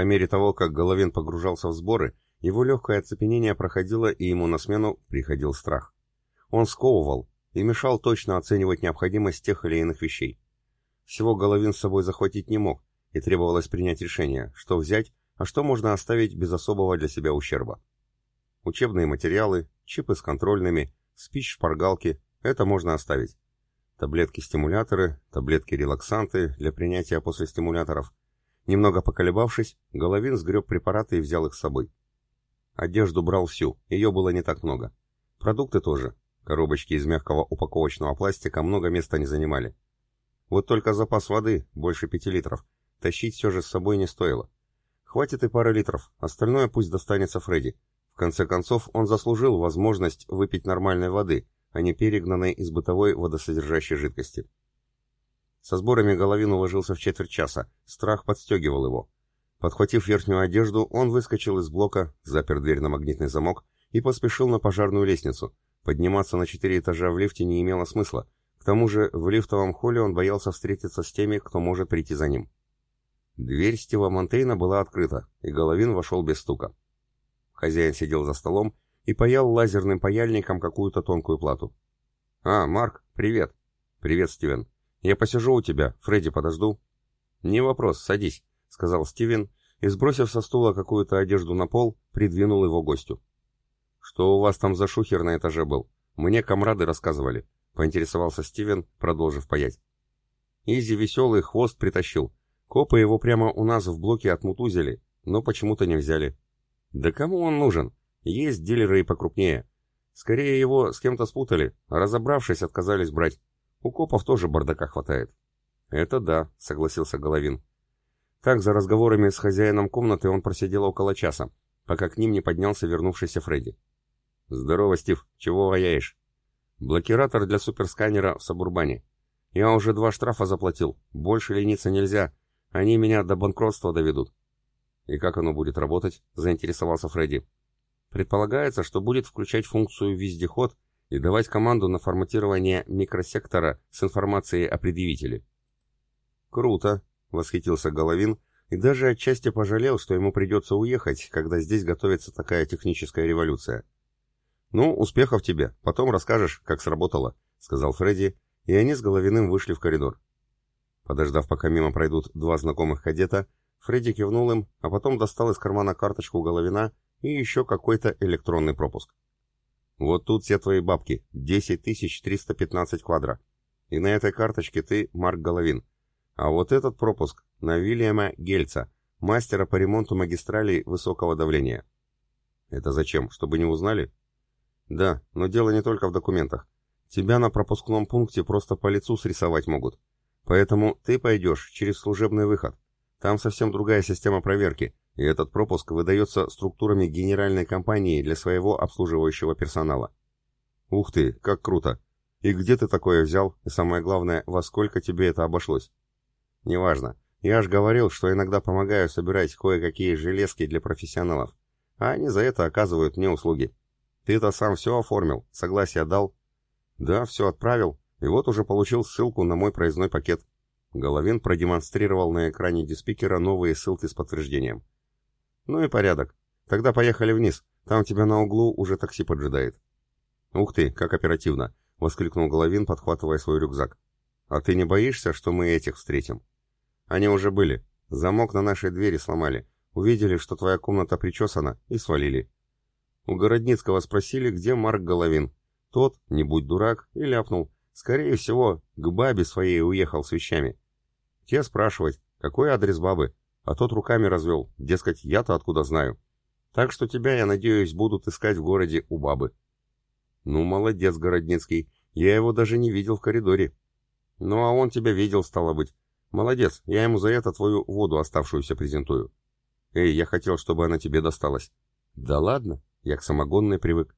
По мере того, как Головин погружался в сборы, его легкое оцепенение проходило, и ему на смену приходил страх. Он сковывал и мешал точно оценивать необходимость тех или иных вещей. Всего Головин с собой захватить не мог, и требовалось принять решение, что взять, а что можно оставить без особого для себя ущерба. Учебные материалы, чипы с контрольными, спич-шпаргалки – это можно оставить. Таблетки-стимуляторы, таблетки-релаксанты для принятия после стимуляторов. Немного поколебавшись, Головин сгреб препараты и взял их с собой. Одежду брал всю, ее было не так много. Продукты тоже. Коробочки из мягкого упаковочного пластика много места не занимали. Вот только запас воды, больше пяти литров, тащить все же с собой не стоило. Хватит и пары литров, остальное пусть достанется Фредди. В конце концов, он заслужил возможность выпить нормальной воды, а не перегнанной из бытовой водосодержащей жидкости. Со сборами Головин уложился в четверть часа, страх подстегивал его. Подхватив верхнюю одежду, он выскочил из блока, запер дверь на магнитный замок и поспешил на пожарную лестницу. Подниматься на четыре этажа в лифте не имело смысла. К тому же в лифтовом холле он боялся встретиться с теми, кто может прийти за ним. Дверь Стива Монтейна была открыта, и Головин вошел без стука. Хозяин сидел за столом и паял лазерным паяльником какую-то тонкую плату. «А, Марк, привет!» «Привет, Стивен. Я посижу у тебя, Фредди подожду». «Не вопрос, садись», — сказал Стивен, и, сбросив со стула какую-то одежду на пол, придвинул его гостю. «Что у вас там за шухер на этаже был? Мне комрады рассказывали», — поинтересовался Стивен, продолжив паять. Изи веселый хвост притащил. Копы его прямо у нас в блоке отмутузили, но почему-то не взяли. Да кому он нужен? Есть дилеры и покрупнее. Скорее его с кем-то спутали, а разобравшись, отказались брать. У копов тоже бардака хватает. Это да, согласился Головин. Так, за разговорами с хозяином комнаты он просидел около часа, пока к ним не поднялся вернувшийся Фредди. «Здорово, Стив. Чего ваяешь?» «Блокиратор для суперсканера в Сабурбане. Я уже два штрафа заплатил. Больше лениться нельзя. Они меня до банкротства доведут». «И как оно будет работать?» — заинтересовался Фредди. Предполагается, что будет включать функцию «вездеход» и давать команду на форматирование микросектора с информацией о предъявителе. «Круто!» — восхитился Головин и даже отчасти пожалел, что ему придется уехать, когда здесь готовится такая техническая революция. «Ну, успехов тебе, потом расскажешь, как сработало», — сказал Фредди, и они с Головиным вышли в коридор. Подождав, пока мимо пройдут два знакомых кадета, Фредди кивнул им, а потом достал из кармана карточку Головина и еще какой-то электронный пропуск. Вот тут все твои бабки, 10 315 квадра. И на этой карточке ты Марк Головин. А вот этот пропуск на Вильяма Гельца, мастера по ремонту магистралей высокого давления. Это зачем, чтобы не узнали? Да, но дело не только в документах. Тебя на пропускном пункте просто по лицу срисовать могут. Поэтому ты пойдешь через служебный выход. Там совсем другая система проверки, и этот пропуск выдается структурами генеральной компании для своего обслуживающего персонала. Ух ты, как круто! И где ты такое взял, и самое главное, во сколько тебе это обошлось? Неважно. Я ж говорил, что иногда помогаю собирать кое-какие железки для профессионалов, а они за это оказывают мне услуги. Ты-то сам все оформил, согласие дал? Да, все отправил, и вот уже получил ссылку на мой проездной пакет. Головин продемонстрировал на экране диспикера новые ссылки с подтверждением. Ну и порядок. Тогда поехали вниз. Там тебя на углу уже такси поджидает. Ух ты, как оперативно, воскликнул Головин, подхватывая свой рюкзак. А ты не боишься, что мы этих встретим? Они уже были. Замок на нашей двери сломали. Увидели, что твоя комната причесана, и свалили. У Городницкого спросили, где Марк Головин. Тот, не будь дурак, и ляпнул. Скорее всего, к бабе своей уехал с вещами. Те спрашивать, какой адрес бабы, а тот руками развел, дескать, я-то откуда знаю. Так что тебя, я надеюсь, будут искать в городе у бабы. Ну, молодец, Городницкий, я его даже не видел в коридоре. Ну, а он тебя видел, стало быть. Молодец, я ему за это твою воду оставшуюся презентую. Эй, я хотел, чтобы она тебе досталась. Да ладно, я к самогонной привык.